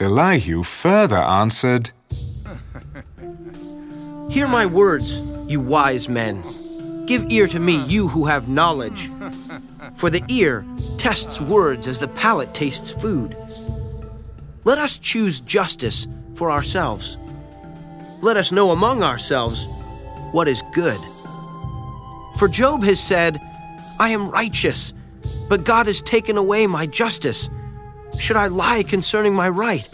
Elihu further answered, Hear my words, you wise men. Give ear to me, you who have knowledge. For the ear tests words as the palate tastes food. Let us choose justice for ourselves. Let us know among ourselves what is good. For Job has said, I am righteous, but God has taken away my justice. Should I lie concerning my right?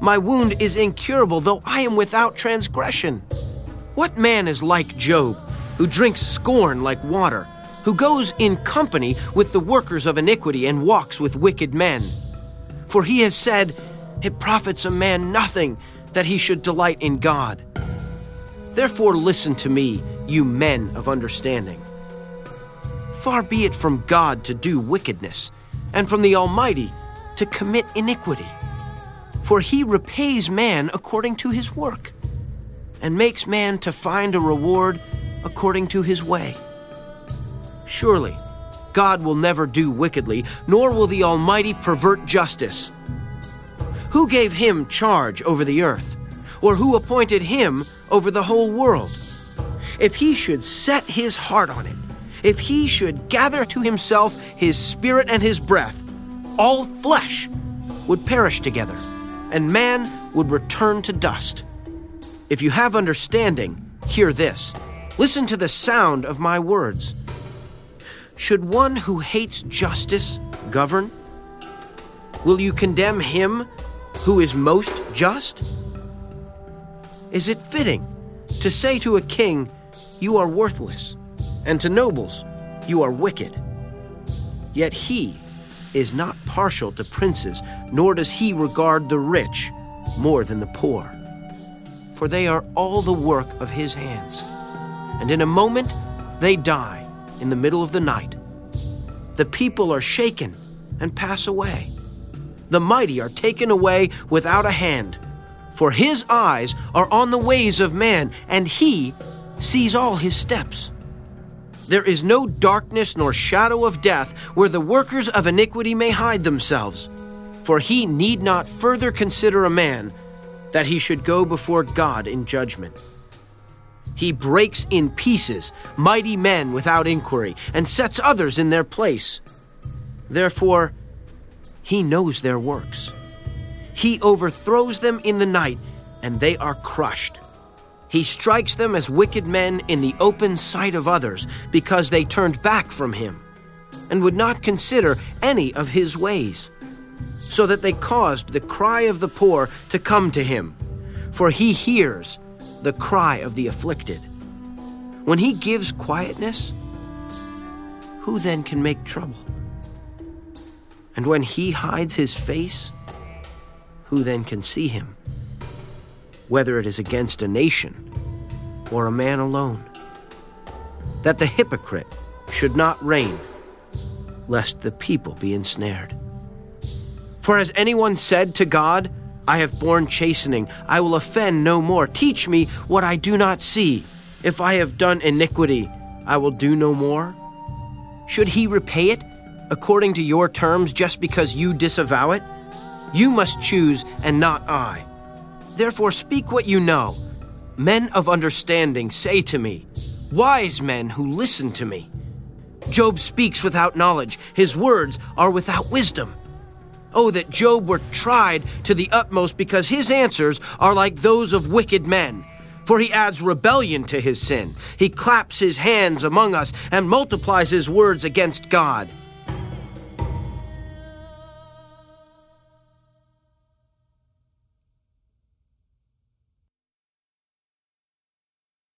My wound is incurable, though I am without transgression. What man is like Job, who drinks scorn like water, who goes in company with the workers of iniquity and walks with wicked men? For he has said, It profits a man nothing that he should delight in God. Therefore, listen to me, you men of understanding. Far be it from God to do wickedness, and from the Almighty to commit iniquity. For he repays man according to his work, and makes man to find a reward according to his way. Surely, God will never do wickedly, nor will the Almighty pervert justice. Who gave him charge over the earth? Or who appointed him over the whole world? If he should set his heart on it, if he should gather to himself his spirit and his breath, all flesh would perish together, and man would return to dust. If you have understanding, hear this. Listen to the sound of my words. Should one who hates justice govern? Will you condemn him who is most just? Is it fitting to say to a king, You are worthless, and to nobles, You are wicked? Yet he is not partial to princes, nor does he regard the rich more than the poor. For they are all the work of his hands, and in a moment they die in the middle of the night. The people are shaken and pass away. The mighty are taken away without a hand. For his eyes are on the ways of man, and he sees all his steps. There is no darkness nor shadow of death where the workers of iniquity may hide themselves. For he need not further consider a man that he should go before God in judgment. He breaks in pieces mighty men without inquiry and sets others in their place. Therefore, he knows their works. He overthrows them in the night, and they are crushed. He strikes them as wicked men in the open sight of others because they turned back from him and would not consider any of his ways, so that they caused the cry of the poor to come to him, for he hears the cry of the afflicted. When he gives quietness, who then can make trouble? And when he hides his face, who then can see him? Whether it is against a nation or a man alone. That the hypocrite should not reign, lest the people be ensnared. For has anyone said to God, I have borne chastening, I will offend no more. Teach me what I do not see. If I have done iniquity, I will do no more. Should he repay it according to your terms just because you disavow it? You must choose and not I. Therefore, speak what you know. Men of understanding say to me, wise men who listen to me. Job speaks without knowledge, his words are without wisdom. Oh, that Job were tried to the utmost because his answers are like those of wicked men. For he adds rebellion to his sin. He claps his hands among us and multiplies his words against God.